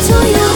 左右